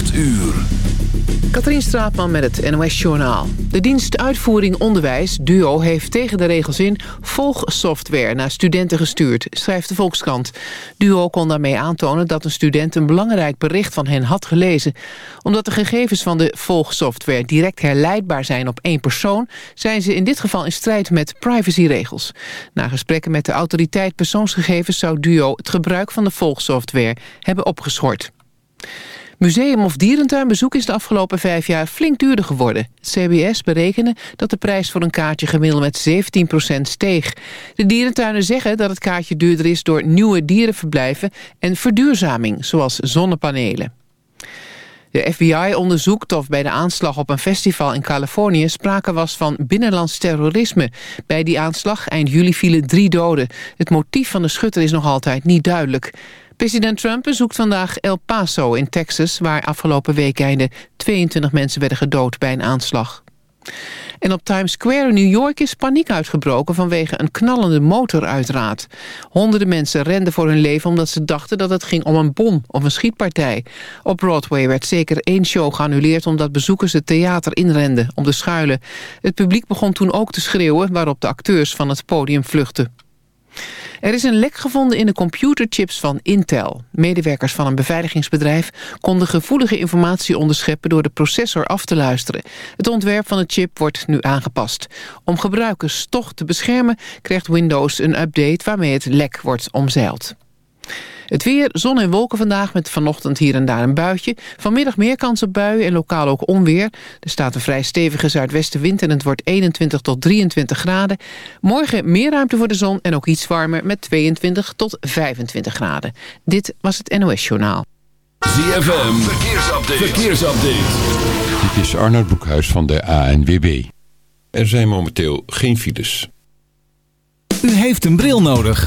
8 uur. Katrien Straatman met het NOS-journaal. De dienst Uitvoering Onderwijs, DUO, heeft tegen de regels in... volgsoftware naar studenten gestuurd, schrijft de Volkskrant. DUO kon daarmee aantonen dat een student een belangrijk bericht van hen had gelezen. Omdat de gegevens van de volgsoftware direct herleidbaar zijn op één persoon... zijn ze in dit geval in strijd met privacyregels. Na gesprekken met de autoriteit persoonsgegevens... zou DUO het gebruik van de volgsoftware hebben opgeschort. Museum of dierentuinbezoek is de afgelopen vijf jaar flink duurder geworden. CBS berekende dat de prijs voor een kaartje gemiddeld met 17% steeg. De dierentuinen zeggen dat het kaartje duurder is door nieuwe dierenverblijven en verduurzaming, zoals zonnepanelen. De FBI onderzoekt of bij de aanslag op een festival in Californië sprake was van binnenlands terrorisme. Bij die aanslag eind juli vielen drie doden. Het motief van de schutter is nog altijd niet duidelijk. President Trump bezoekt vandaag El Paso in Texas... waar afgelopen weekende 22 mensen werden gedood bij een aanslag. En op Times Square in New York is paniek uitgebroken... vanwege een knallende motoruitraad. Honderden mensen renden voor hun leven omdat ze dachten... dat het ging om een bom of een schietpartij. Op Broadway werd zeker één show geannuleerd... omdat bezoekers het theater inrenden om te schuilen. Het publiek begon toen ook te schreeuwen... waarop de acteurs van het podium vluchtten. Er is een lek gevonden in de computerchips van Intel. Medewerkers van een beveiligingsbedrijf konden gevoelige informatie onderscheppen door de processor af te luisteren. Het ontwerp van de chip wordt nu aangepast. Om gebruikers toch te beschermen krijgt Windows een update waarmee het lek wordt omzeild. Het weer, zon en wolken vandaag met vanochtend hier en daar een buitje. Vanmiddag meer kans op buien en lokaal ook onweer. Er staat een vrij stevige zuidwestenwind en het wordt 21 tot 23 graden. Morgen meer ruimte voor de zon en ook iets warmer met 22 tot 25 graden. Dit was het NOS Journaal. ZFM, verkeersupdate. verkeersupdate. Dit is Arnold Boekhuis van de ANWB. Er zijn momenteel geen files. U heeft een bril nodig.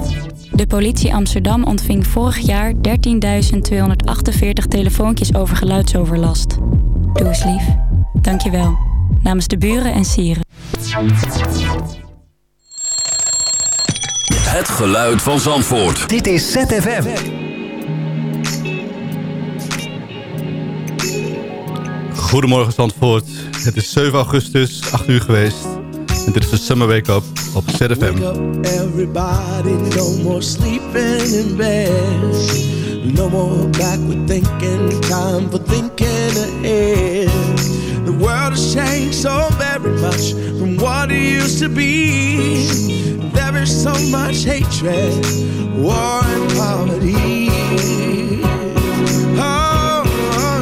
De politie Amsterdam ontving vorig jaar 13.248 telefoontjes over geluidsoverlast. Doe eens lief. Dankjewel. Namens de buren en sieren. Het geluid van Zandvoort. Dit is ZFM. Goedemorgen Zandvoort. Het is 7 augustus, 8 uur geweest. En dit is de Summer Wake Up op ZFM. Wake up everybody, no more sleeping in bed. No more backward thinking, time for thinking ahead. The world has changed so very much from what it used to be. There is so much hatred, war and poverty. Oh, oh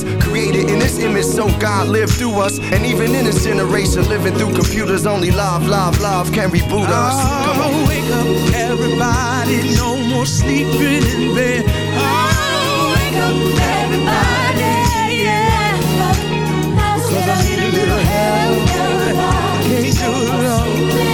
this image so God lived through us. And even in this generation, living through computers, only love, love, love can reboot oh, us. Oh, Come on. wake up, everybody. No more sleeping in bed. Oh, wake up, everybody. Yeah. Cause I need a little help. Can't do it alone.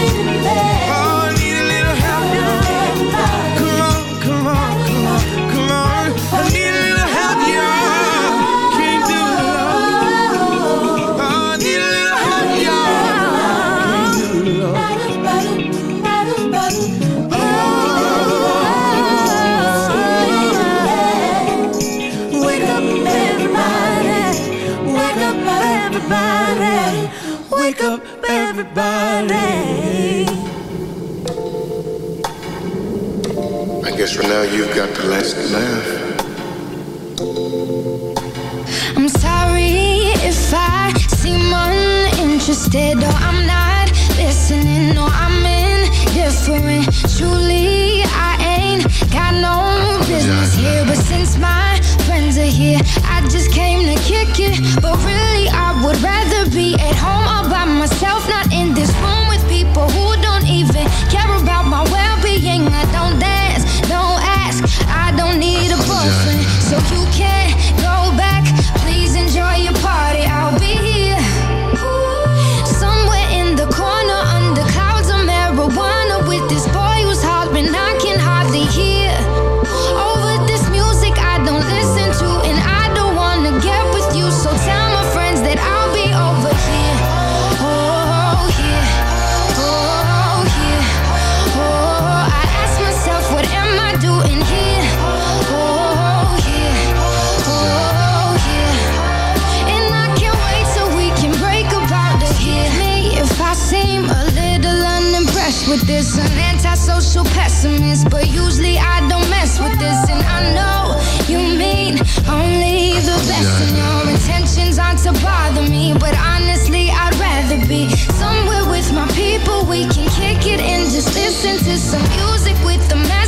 listen to some music with the mess.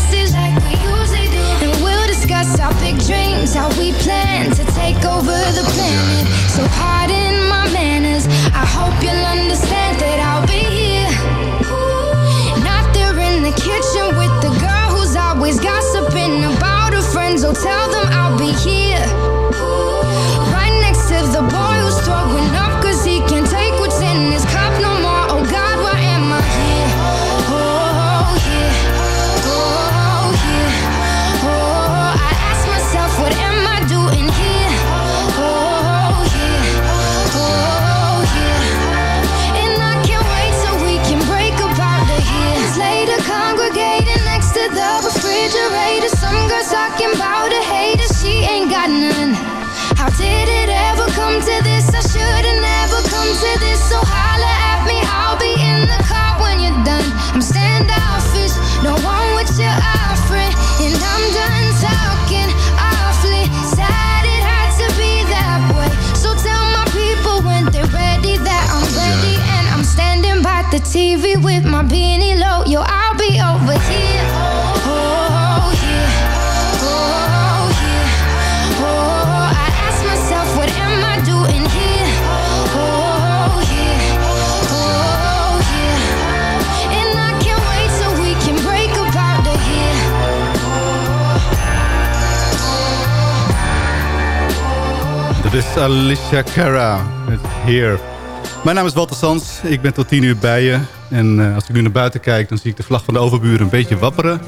Is Alicia Cara met Here. Mijn naam is Walter Sans. Ik ben tot 10 uur bij je. En eh, als ik nu naar buiten kijk, dan zie ik de vlag van de overburen een beetje wapperen.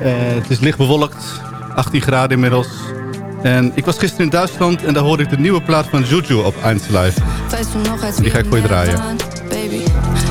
Eh, het is licht bewolkt. 18 graden inmiddels. En ik was gisteren in Duitsland en daar hoorde ik de nieuwe plaat van Juju op 1 Live. Weißt du noch, als Die ga ik voor je draaien.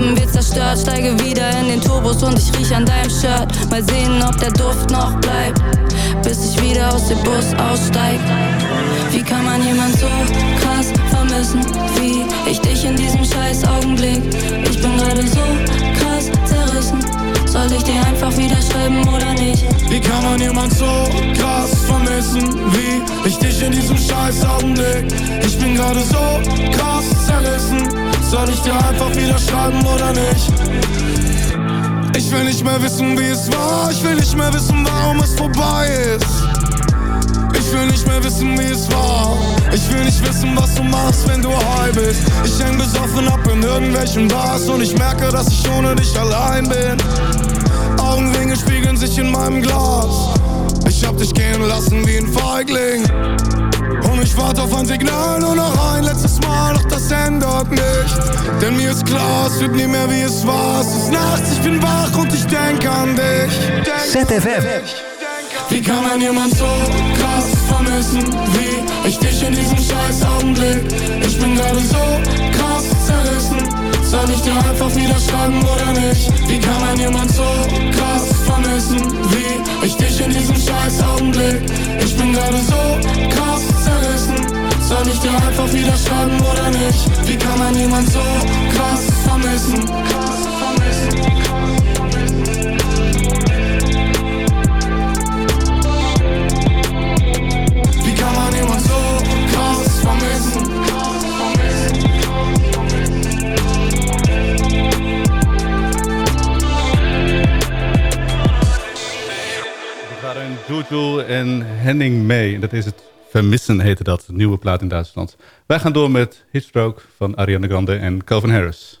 wir zerstört. Steige wieder in den Turbos und ich riech an deinem Shirt. Mal sehen, ob der Duft noch bleibt, bis ich wieder aus dem Bus aussteig. Wie kann man jemand so krass vermissen wie ich dich in diesem scheiß Augenblick? Ich bin gerade so krass zerrissen. Soll ich dir einfach wieder schreiben oder nicht? Wie kann man jemand so krass vermissen wie ich dich in diesem scheiß Augenblick? Ich bin gerade so krass zerrissen. Soll ich dir einfach wieder schreiben oder nicht? Ich will nicht mehr wissen, wie es war. Ich will nicht mehr wissen, warum es vorbei ist. Ich will nicht mehr wissen, wie es war. Ich will nicht wissen, was du machst, wenn du high bist. Ich häng besoffen ab in irgendwelchen Bars und ich merke, dass ich ohne dich allein bin. Augenringe spiegeln sich in meinem Glas. Ich hab dich gehen lassen wie ein Feigling. Und ich warte auf ein Signal, nur noch ein letztes Mal, doch das ändert nicht. Denn mir ist klar, es wird nie mehr wie es war. Es ist nachts, ich bin wach und ich denk an dich. ZFM. Wie kann man jemand so krass vermissen wie ich dich in diesem scheiß Augenblick? Ich bin gerade so krass zerrissen. Soll ich dir einfach wieder schreiben oder nicht? Wie kann man jemand so krass vermissen wie ich dich in diesem scheiß Augenblick? Ich bin gerade so krass zerrissen. Soll ich dir einfach wieder schreiben oder nicht? Wie kann man jemand so krass vermissen? Krass vermissen. Juju en Henning May. Dat is het Vermissen heette dat, nieuwe plaat in Duitsland. Wij gaan door met Hitstroke van Ariana Grande en Calvin Harris.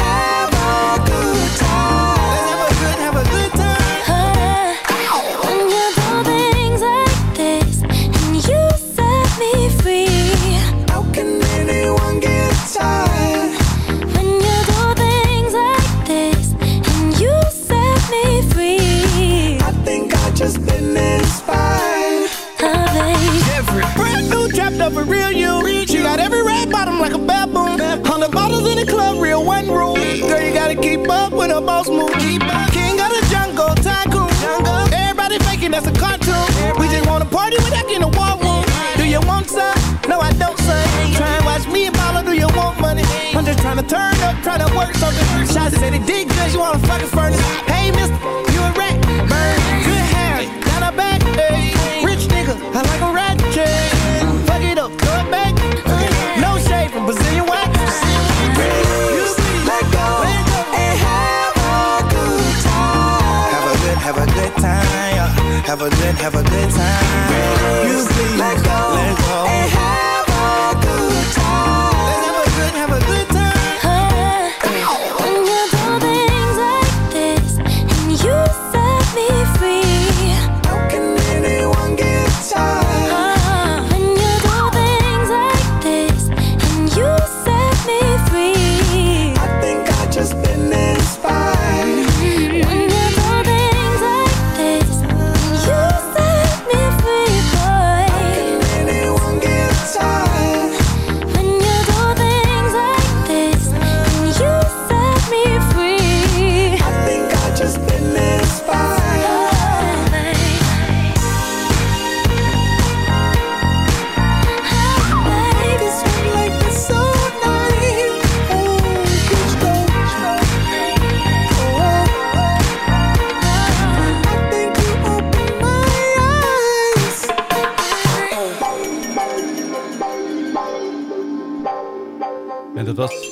Try and watch me and Paula, do you want money? I'm just trying to turn up, trying to work something. Shots said it did good, you wanna fucking furnace. Hey, mister, you a rat. Burn, good hair, got a back. Hey, rich nigga, I like a rat. Yeah. Fuck it up, throw it back. No shade from Brazilian wax. Let go have a good time. Have a good, have a good time. Have a good, have a good time. You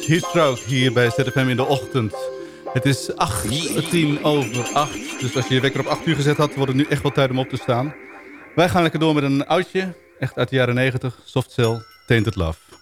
Heatstroke hier bij ZFM in de ochtend. Het is 8, 10 over 8. Dus als je je wekker op 8 uur gezet had, wordt het nu echt wel tijd om op te staan. Wij gaan lekker door met een oudje. Echt uit de jaren 90. Soft Cell, Tainted Love.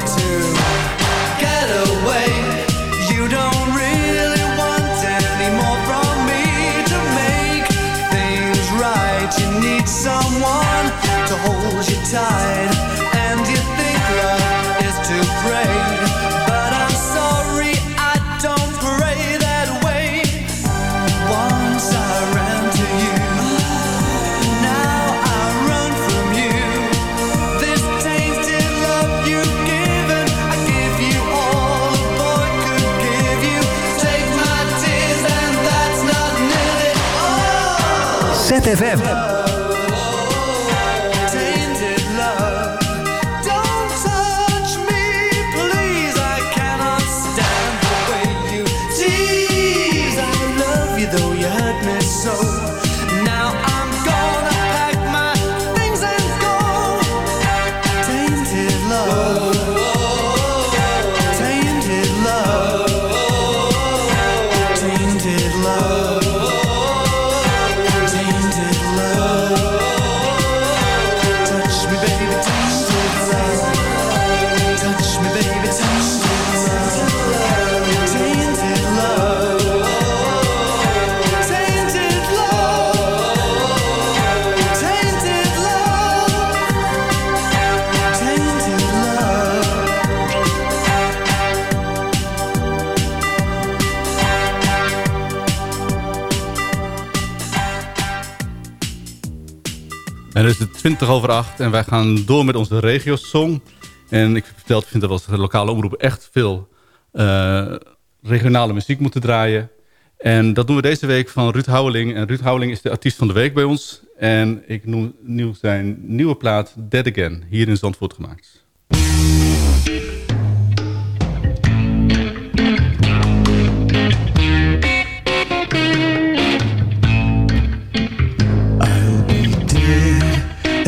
To ZFM. 20 over 8 en wij gaan door met onze regiosong. En ik vertel, vind dat we als lokale omroep echt veel eh, regionale muziek moeten draaien. En dat doen we deze week van Ruud Houweling. En Ruud Houweling is de artiest van de week bij ons. En ik noem, nieuw zijn nieuwe plaat Dead Again, hier in Zandvoort gemaakt.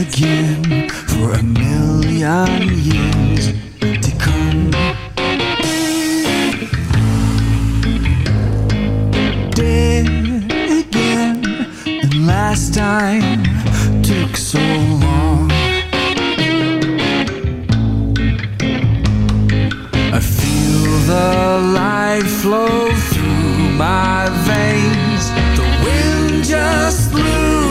again for a million years to come. Dead again, and last time took so long. I feel the light flow through my veins. The wind just blew.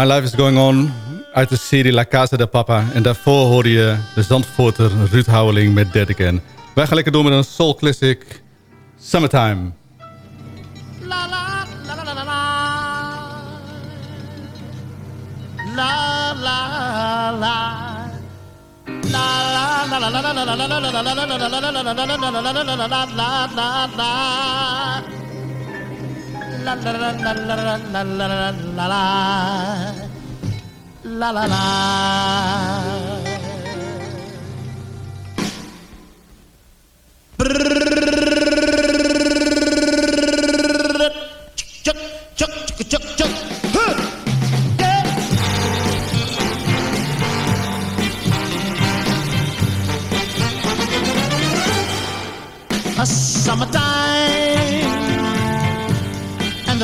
My Life is Going On uit de serie La Casa de Papa. En daarvoor hoorde je de Zandvoorter Ruud Houweling met Dead Again. Wij gaan lekker door met een soul classic Summertime. La la la la la la la la la la la la la la la la la la la la la la Chuck,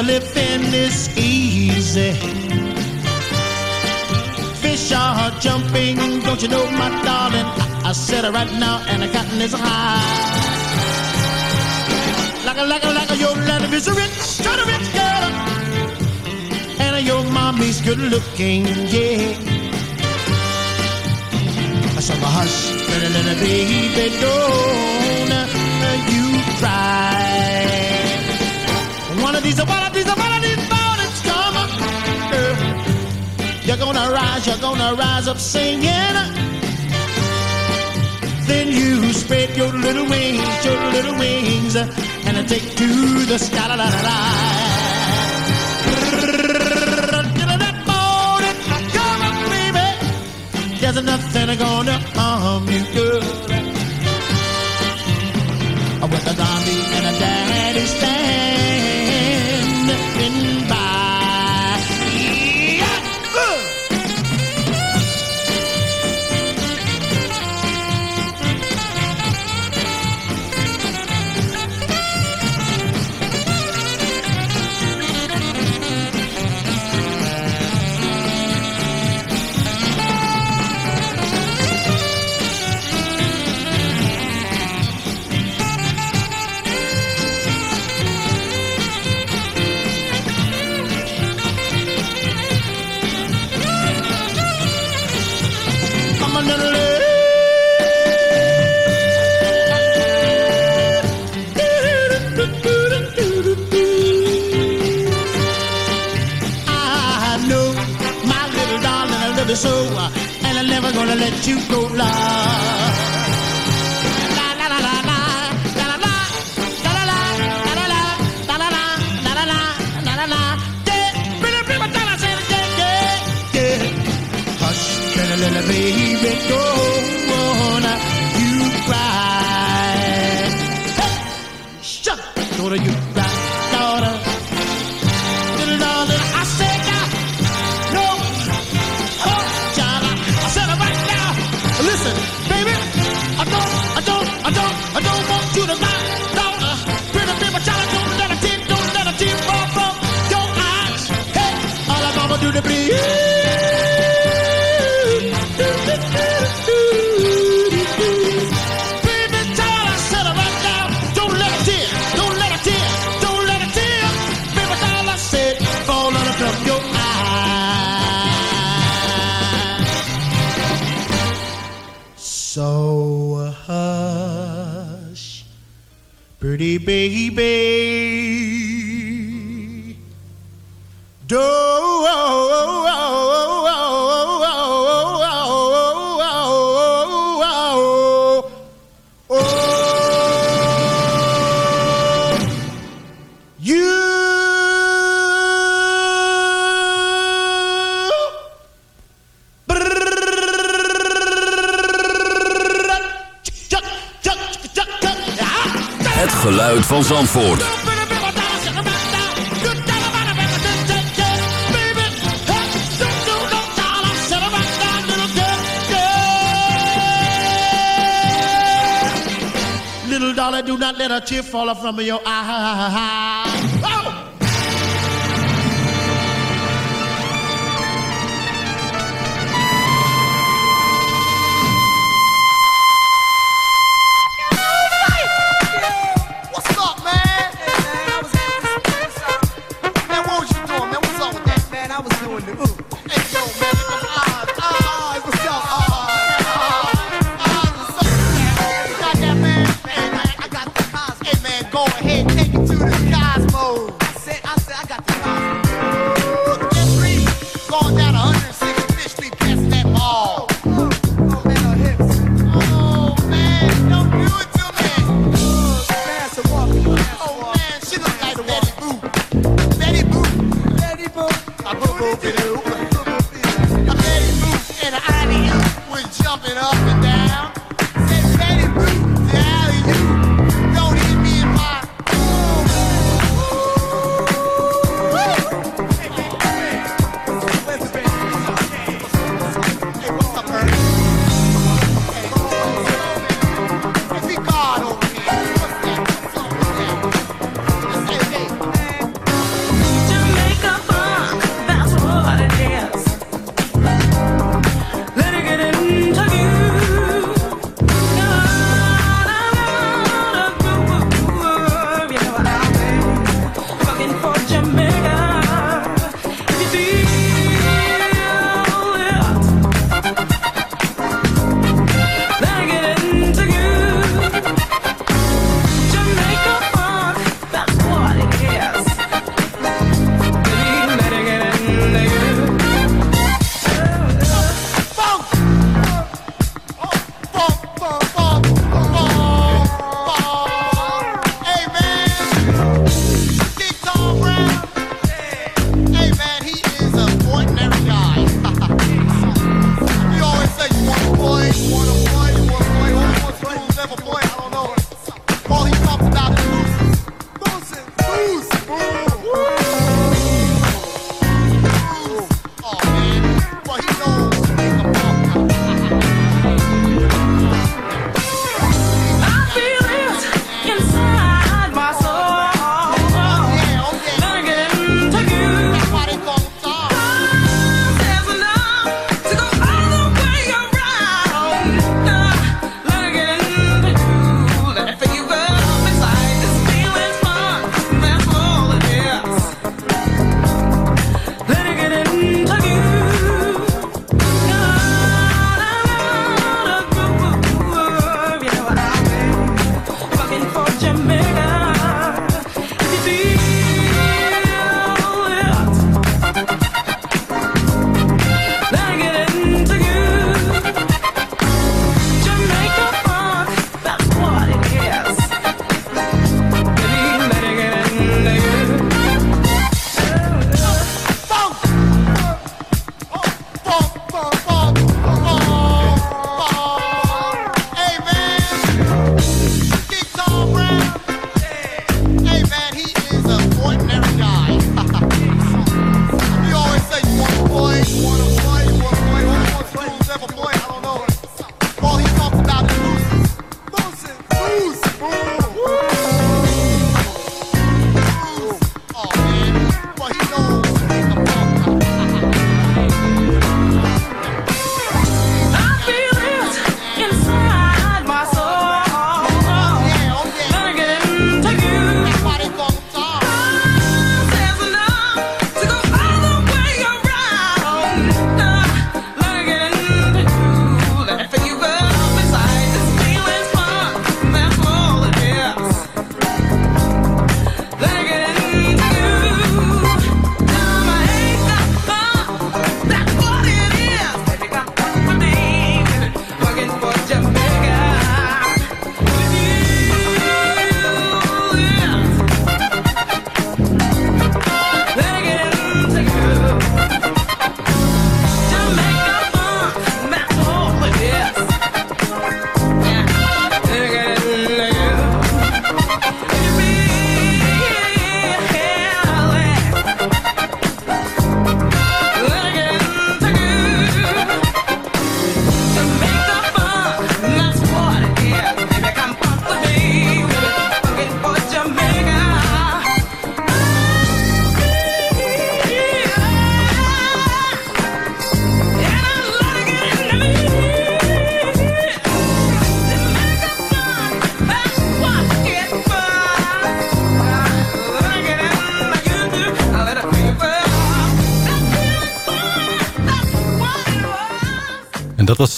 living is easy. Fish are jumping, don't you know, my darling? I, I said it right now, and the cotton is high. Like a, like a, like a, your lady is a rich, kind of rich girl. And your mommy's good looking, yeah. So hush, little, little baby, don't you cry. One of these, one you're gonna rise, you're gonna rise up singing. Then you spread your little wings, your little wings, and take to the sky. La, la, la, la. There's nothing gonna harm you, girl. You go. La van Zandvoort. Little dollar, do not let a tear fall from your eye.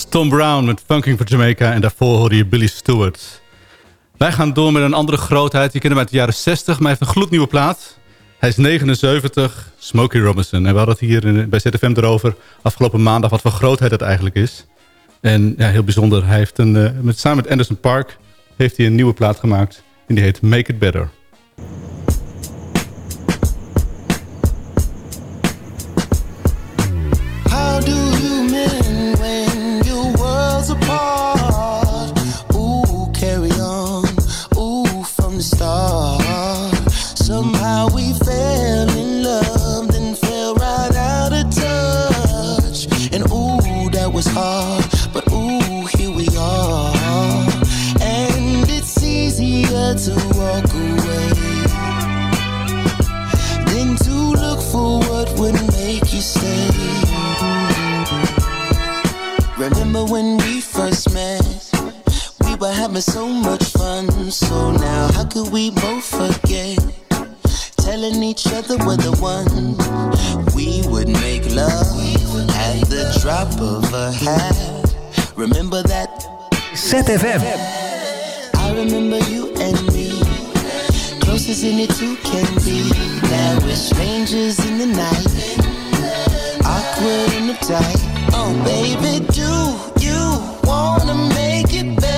Tom Brown met Funking for Jamaica. En daarvoor hoorde je Billy Stewart. Wij gaan door met een andere grootheid. Die kennen we uit de jaren 60, maar hij heeft een gloednieuwe plaat. Hij is 79, Smokey Robinson. En we hadden het hier bij ZFM erover afgelopen maandag... wat voor grootheid dat eigenlijk is. En ja, heel bijzonder. Hij heeft een, uh, met, samen met Anderson Park heeft hij een nieuwe plaat gemaakt. En die heet Make It Better. Having so much fun. So now, how could we both forget? Telling each other we're the one. We would make love at the drop of a hat. Remember that? ZFM. I remember you and me. Closest in it two can be. Now we're strangers in the night. Awkward and uptight. Oh, baby, do you wanna make it better?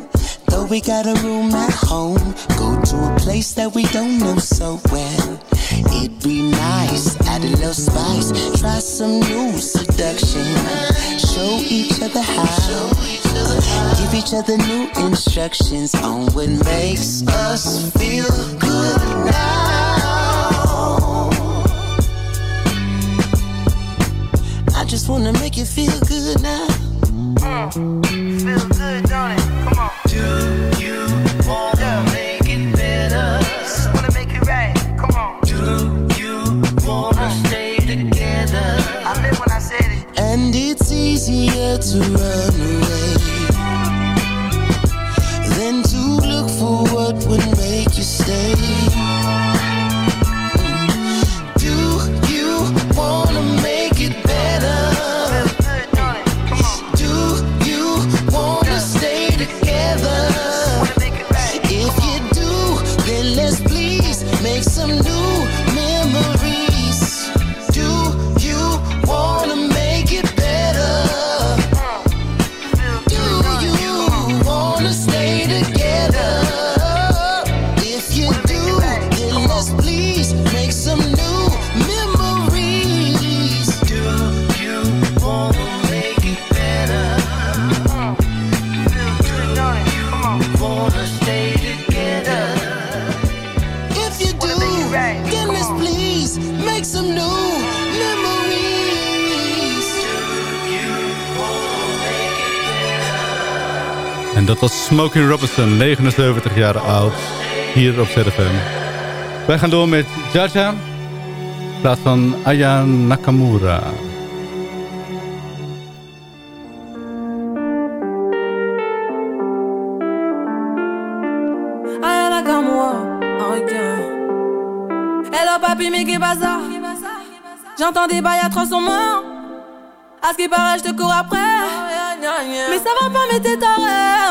we got a room at home, go to a place that we don't know so well. It'd be nice, add a little spice, try some new seduction. Show each other how, give each other new instructions on what makes us feel good now. I just wanna make you feel good now. Mm. Feel good, don't it? Come on. Do you wanna make it better? Wanna make it right? Come on. Do you wanna stay together? I meant when I said it. And it's easier to run Smokey Robinson, 79 jaar oud, hier op ZFM. Wij gaan door met Jaja, in plaats van Aya Nakamura. Aya Nakamura, Hello papi, mais qu'est bazar J'entends des bails à son morts. À ce qui paraît, je te cours après. Mais ça va pas, mais t'es taré,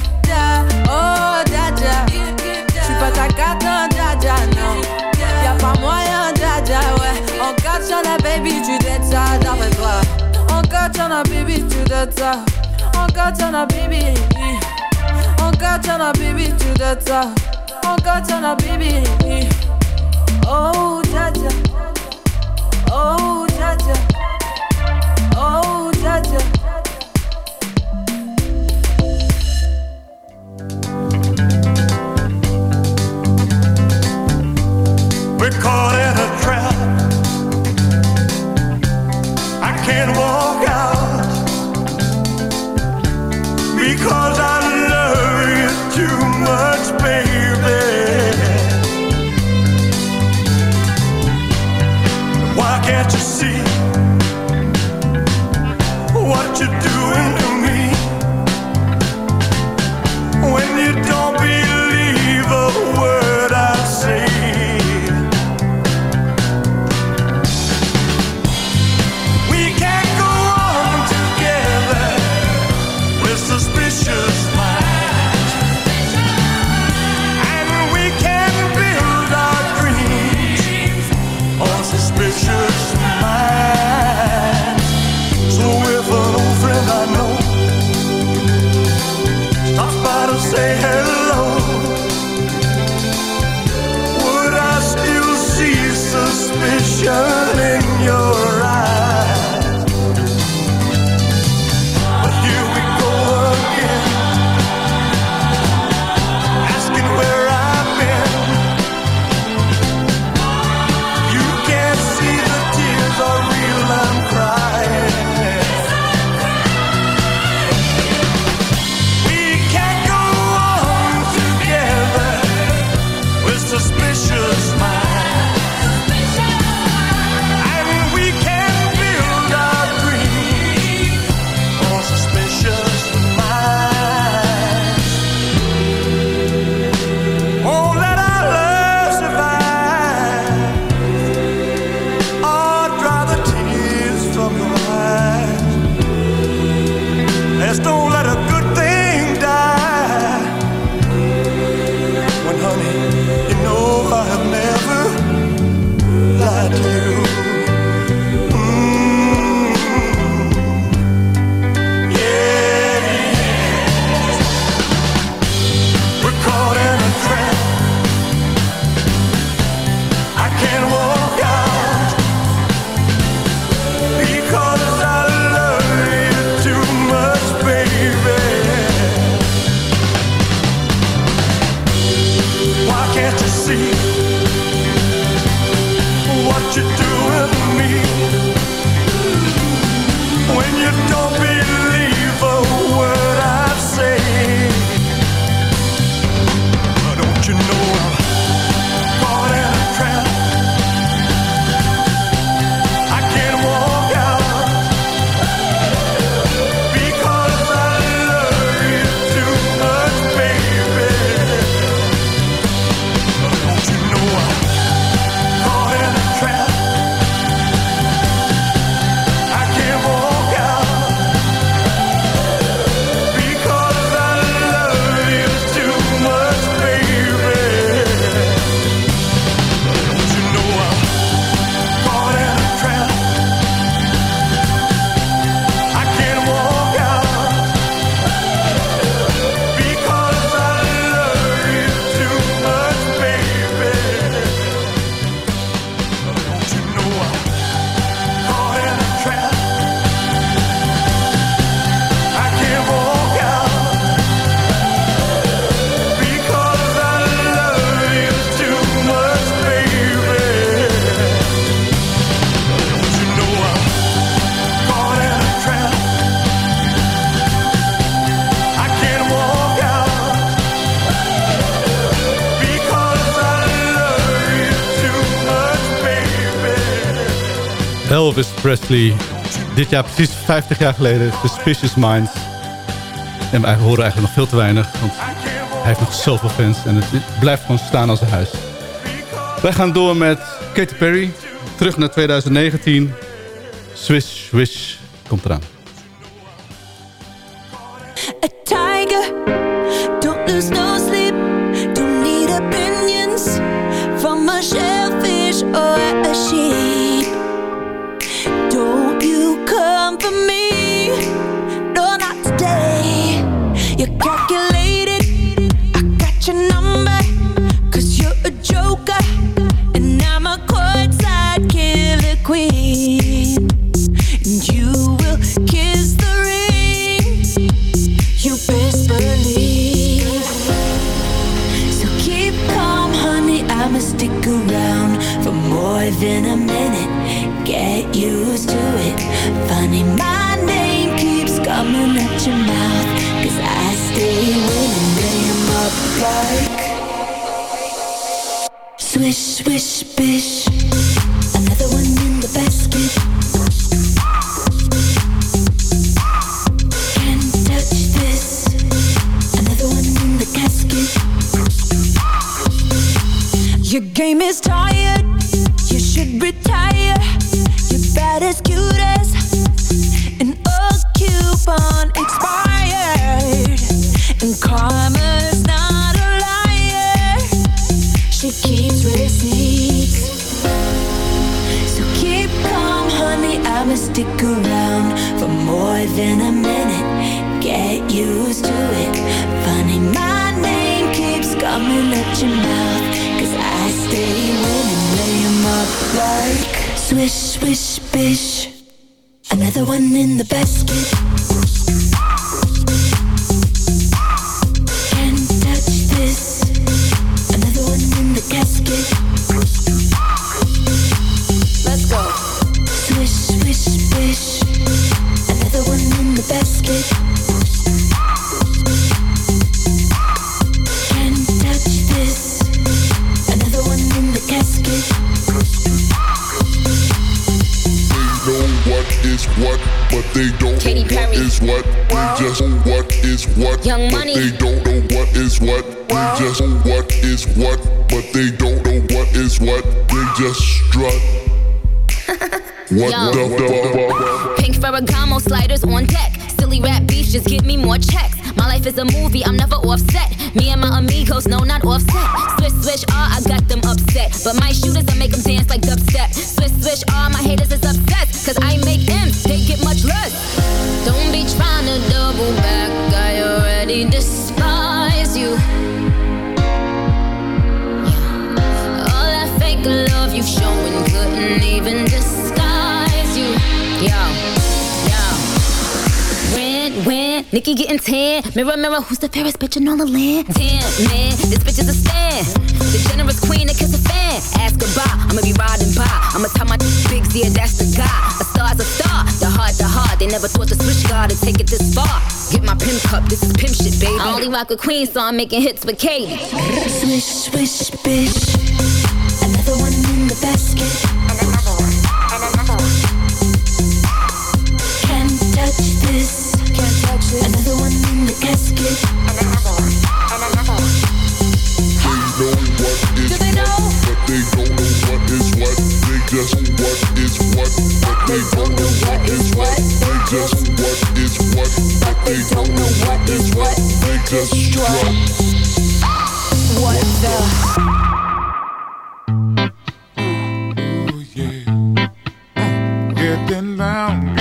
Oh, dja. J'suis pas ta cata, dja dja, non. Y'a pas moyen, dja, ouais. En katana, baby, tu dettes ça, d'après toi. En katana, baby, tu dettes ça. En katana, baby. En katana, baby, tu dettes ça. En katana, baby. Oh, dja. Oh, dja. Oh, dja caught in Elvis Presley. Dit jaar precies 50 jaar geleden. Suspicious Minds. En wij horen eigenlijk nog veel te weinig. Want hij heeft nog zoveel fans. En het blijft gewoon staan als een huis. Wij gaan door met Katy Perry. Terug naar 2019. Swish, swish. Komt eraan. Is what. They just know what is what, Young but Money. they don't know what is what. They just know what is what, but they don't know what is what. They just strut. what Yo. the fuck? Pink Ferragamo sliders on deck. Silly rap beefs just give me more checks. My life is a movie, I'm never offset. Me and my amigos, no, not offset. Swish, swish, ah, I got them upset. But my shooters, I make them dance like dubstep. Swish, swish, ah, my haters is obsessed. Cause I make M's, they get much less. Don't be trying to double back, I already despise you. All that fake love you've shown couldn't even disguise Nicki getting tan. Mirror, mirror, who's the fairest bitch in all the land? Damn, man, this bitch is a stand. The generous queen that kiss a fan. Ask goodbye, I'ma be riding by. I'ma tell my bigs, yeah, that's the guy. A star's a star, the heart, the heart. They never thought the switch guard to take it this far. Get my pimp cup, this is pimp shit, baby. I only rock with queen, so I'm making hits with Katy. Swish, swish, bish. Another one in the basket. Can't touch this. Can't touch this. Another one in the casket. They know what is Do they know? but they don't know what is what. They just what is what, but they don't know what is what. They just what is what, but they don't know what is what. They just strut. What the? Getting down, getting down,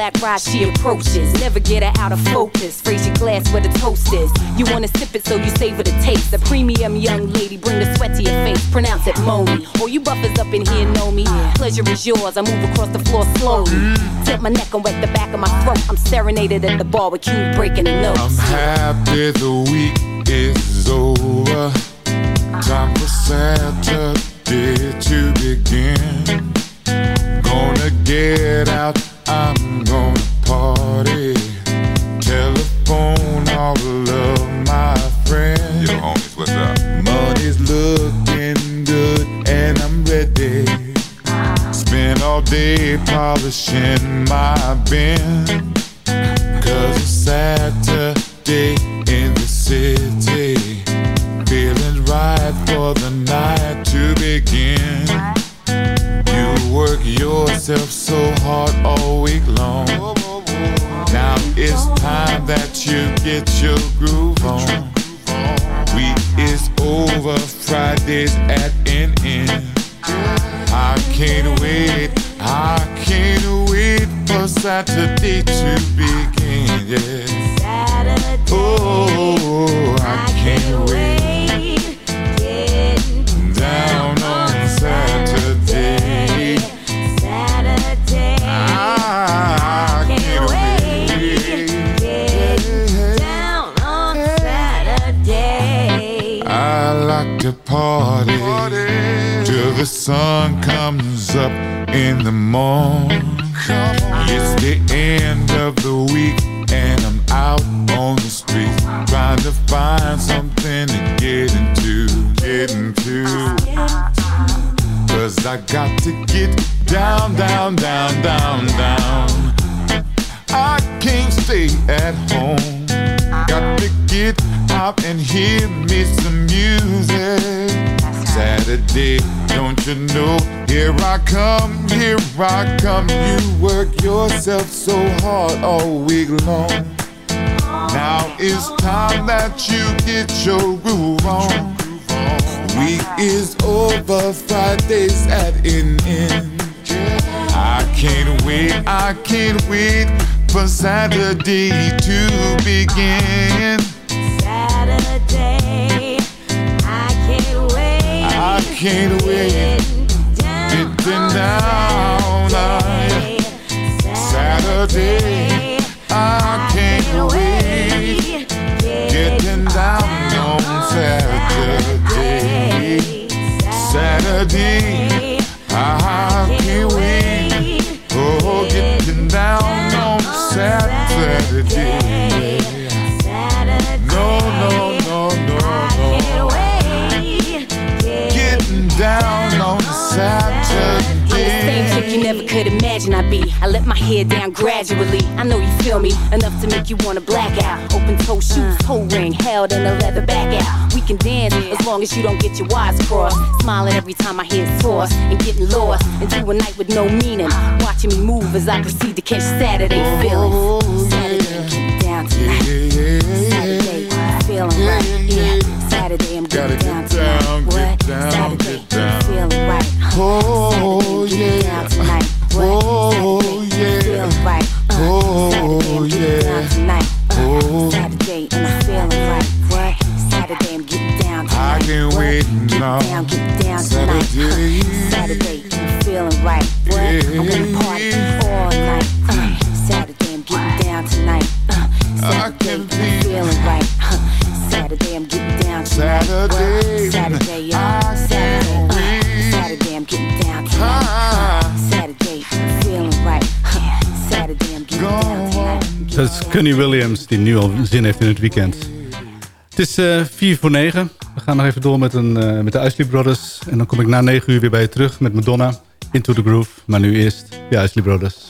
black ride, she approaches. Never get her out of focus. Raise your glass where the toast is. You wanna sip it, so you savor the taste. A premium young lady, bring the sweat to your face. Pronounce it Moni. All you buffers up in here know me. Pleasure is yours. I move across the floor slowly. Tip my neck and wet the back of my throat. I'm serenaded at the bar with you breaking the I'm happy the week is over. Time for Saturday to begin. Gonna get out, I'm gonna party. Telephone all of my friends. Yo, homies, what's up? Money's looking good and I'm ready. Spend all day polishing my bin. Cause it's Saturday in the city. So hard all week long. Now it's time that you get your groove on. Week is over, Friday's at an end. I can't wait, I can't wait for Saturday to begin. Yeah. Oh, I can't wait. To party till the sun comes up in the morning. It's the end of the week and I'm out on the street trying to find something to get into, get into. Cause I got to get down, down, down, down, down. I can't stay at home. Got get out and hear me some music. Saturday, don't you know? Here I come, here I come. You work yourself so hard all week long. Now it's time that you get your groove on. Week is over, Friday's at an end. I can't wait, I can't wait for Saturday to begin. Can't wait. Getting down on Saturday. I can't wait. Getting down on Saturday. Saturday. I can't wait. Oh, getting down on Saturday. On Saturday. Same chick you never could imagine I'd be. I let my hair down gradually. I know you feel me enough to make you wanna black out. Open toe shoes, toe uh. ring, held in a leather back out. We can dance as long as you don't get your wires crossed. Smiling every time I hear toss and getting lost into a night with no meaning. Watching me move as I proceed to catch Saturday oh, feelings. Saturday, get down tonight. Saturday, feeling right. Yeah, Saturday, I'm getting down tonight. What? Saturday, I'm feeling right. Oh, yeah. Oh, yeah. Oh, yeah. Oh, Saturday, and I'm feeling right. What? Saturday, I'm getting down I tonight. can't wait now. Down, get down tonight. Saturday. Saturday, I'm feeling right. What? I'm gonna party all night. Uh, Saturday, I'm getting down tonight. Uh, Saturday, I'm feeling right. Uh, Saturday, I'm getting down tonight. Saturday. Saturday, y'all. Saturday, uh, Saturday, I'm getting down tonight. Uh, Saturday, I'm feeling right. Uh, Saturday, I'm getting down tonight. Dat is Connie Williams, die nu al zin heeft in het weekend. Het is eh 4 voor 9. We gaan nog even door met, een, eh, met de Isley Brothers. En dan kom ik na 9 uur weer bij je terug met Madonna. Into the Groove. Maar nu eerst de Isley Brothers.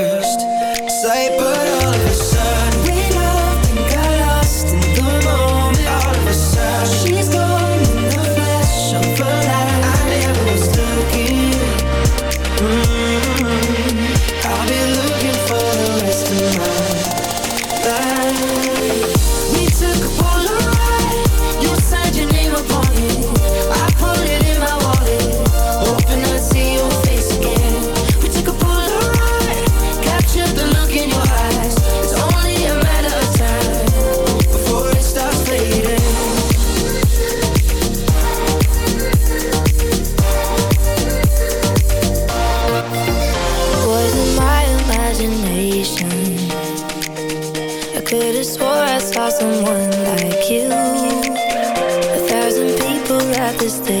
like you. A thousand people at this table.